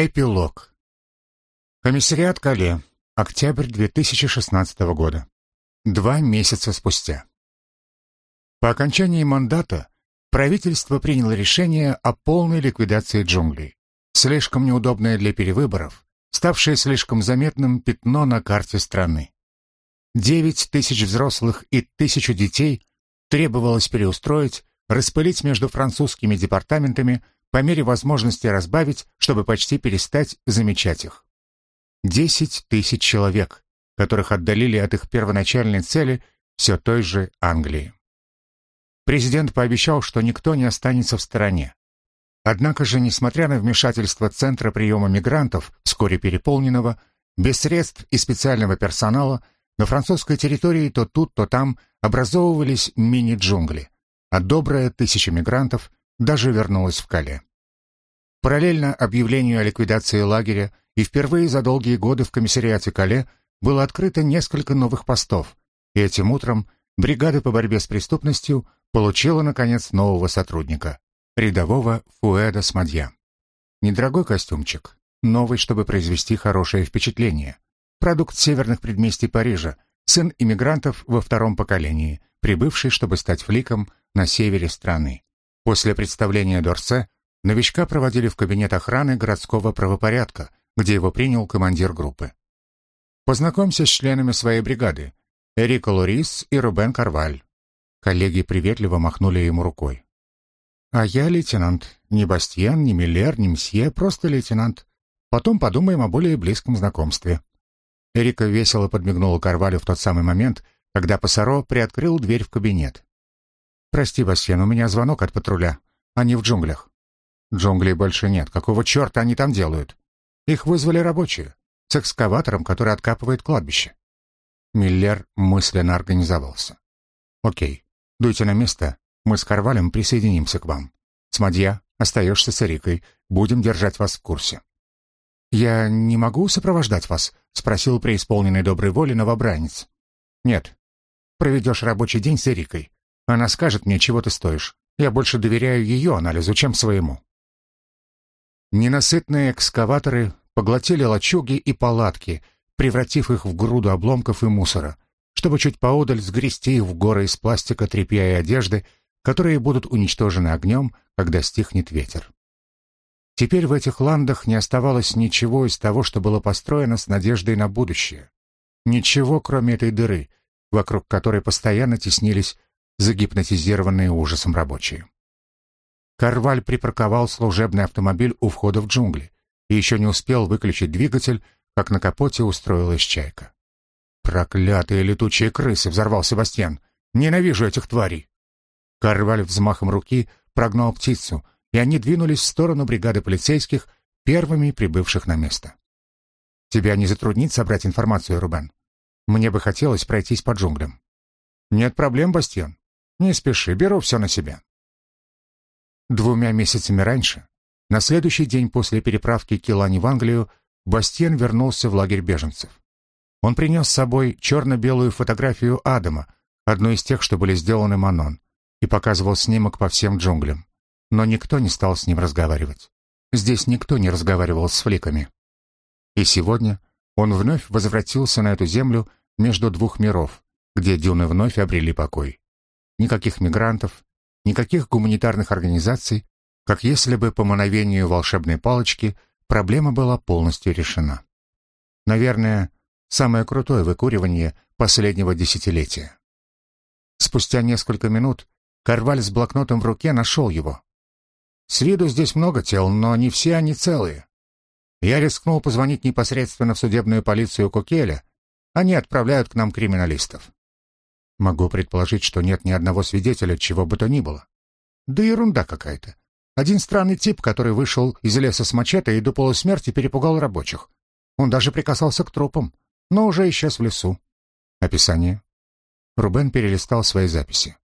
Эпилог. Комиссариат Кале. Октябрь 2016 года. Два месяца спустя. По окончании мандата правительство приняло решение о полной ликвидации джунглей. Слишком неудобное для перевыборов, ставшее слишком заметным пятно на карте страны. Девять тысяч взрослых и тысячу детей требовалось переустроить, распылить между французскими департаментами – по мере возможности разбавить, чтобы почти перестать замечать их. Десять тысяч человек, которых отдалили от их первоначальной цели все той же Англии. Президент пообещал, что никто не останется в стороне. Однако же, несмотря на вмешательство Центра приема мигрантов, вскоре переполненного, без средств и специального персонала, на французской территории то тут, то там образовывались мини-джунгли, а добрая тысяча мигрантов даже вернулась в Кале. Параллельно объявлению о ликвидации лагеря и впервые за долгие годы в комиссариате Кале было открыто несколько новых постов, и этим утром бригада по борьбе с преступностью получила, наконец, нового сотрудника, рядового Фуэда Смадья. Недорогой костюмчик, новый, чтобы произвести хорошее впечатление. Продукт северных предместий Парижа, сын иммигрантов во втором поколении, прибывший, чтобы стать фликом на севере страны. После представления Дорсе новичка проводили в кабинет охраны городского правопорядка, где его принял командир группы. «Познакомься с членами своей бригады. Эрико Лорис и Рубен Карваль». Коллеги приветливо махнули ему рукой. «А я лейтенант. Не Бастьян, не Миллер, не Мсье, просто лейтенант. Потом подумаем о более близком знакомстве». Эрика весело подмигнула Карвалю в тот самый момент, когда Пасаро приоткрыл дверь в кабинет. «Прости, Бастьян, у меня звонок от патруля. Они в джунглях». «Джунглей больше нет. Какого черта они там делают?» «Их вызвали рабочие. С экскаватором, который откапывает кладбище». Миллер мысленно организовался. «Окей. Дуйте на место. Мы с Карвалем присоединимся к вам. Смадья, остаешься с Эрикой. Будем держать вас в курсе». «Я не могу сопровождать вас?» — спросил преисполненный доброй воли новобранец. «Нет. Проведешь рабочий день с Эрикой. Она скажет мне, чего ты стоишь. Я больше доверяю ее анализу, чем своему. Ненасытные экскаваторы поглотили лачуги и палатки, превратив их в груду обломков и мусора, чтобы чуть поодаль сгрести их в горы из пластика, тряпья и одежды, которые будут уничтожены огнем, когда стихнет ветер. Теперь в этих ландах не оставалось ничего из того, что было построено с надеждой на будущее. Ничего, кроме этой дыры, вокруг которой постоянно теснились загипнотизированные ужасом рабочие. Карваль припарковал служебный автомобиль у входа в джунгли и еще не успел выключить двигатель, как на капоте устроилась чайка. «Проклятые летучие крысы!» — взорвал Себастьян. «Ненавижу этих тварей!» Карваль взмахом руки прогнал птицу, и они двинулись в сторону бригады полицейских, первыми прибывших на место. «Тебя не затруднит собрать информацию, Рубен? Мне бы хотелось пройтись по джунглям». «Нет проблем, Бастьян. Не спеши, беру все на себя. Двумя месяцами раньше, на следующий день после переправки Килани в Англию, Бастиен вернулся в лагерь беженцев. Он принес с собой черно-белую фотографию Адама, одну из тех, что были сделаны Манон, и показывал снимок по всем джунглям. Но никто не стал с ним разговаривать. Здесь никто не разговаривал с фликами. И сегодня он вновь возвратился на эту землю между двух миров, где дюны вновь обрели покой. Никаких мигрантов, никаких гуманитарных организаций, как если бы по мановению волшебной палочки проблема была полностью решена. Наверное, самое крутое выкуривание последнего десятилетия. Спустя несколько минут Карваль с блокнотом в руке нашел его. С виду здесь много тел, но не все они целые. Я рискнул позвонить непосредственно в судебную полицию Кокеля. Они отправляют к нам криминалистов. Могу предположить, что нет ни одного свидетеля, чего бы то ни было. Да ерунда какая-то. Один странный тип, который вышел из леса с мачете и до полусмерти перепугал рабочих. Он даже прикасался к трупам, но уже исчез в лесу. Описание. Рубен перелистал свои записи.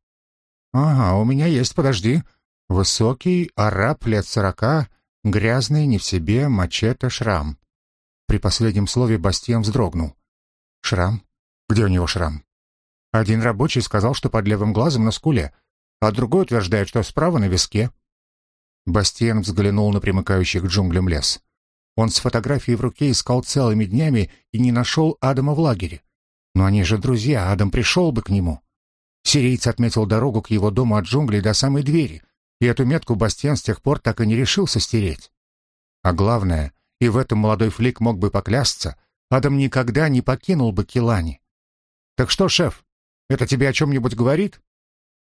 «Ага, у меня есть, подожди. Высокий, араб, лет сорока, грязный, не в себе, мачете, шрам». При последнем слове Бастиен вздрогнул. «Шрам? Где у него шрам?» Один рабочий сказал, что под левым глазом на скуле, а другой утверждает, что справа на виске. Бастиен взглянул на примыкающий к джунглям лес. Он с фотографией в руке искал целыми днями и не нашел Адама в лагере. Но они же друзья, Адам пришел бы к нему. Сириец отметил дорогу к его дому от джунглей до самой двери, и эту метку Бастиан с тех пор так и не решился стереть. А главное, и в этом молодой флик мог бы поклясться, Адам никогда не покинул бы Килани. «Так что, шеф, это тебе о чем-нибудь говорит?»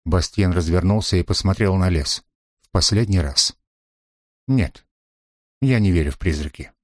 Бастиен развернулся и посмотрел на лес. В последний раз. «Нет, я не верю в призраки».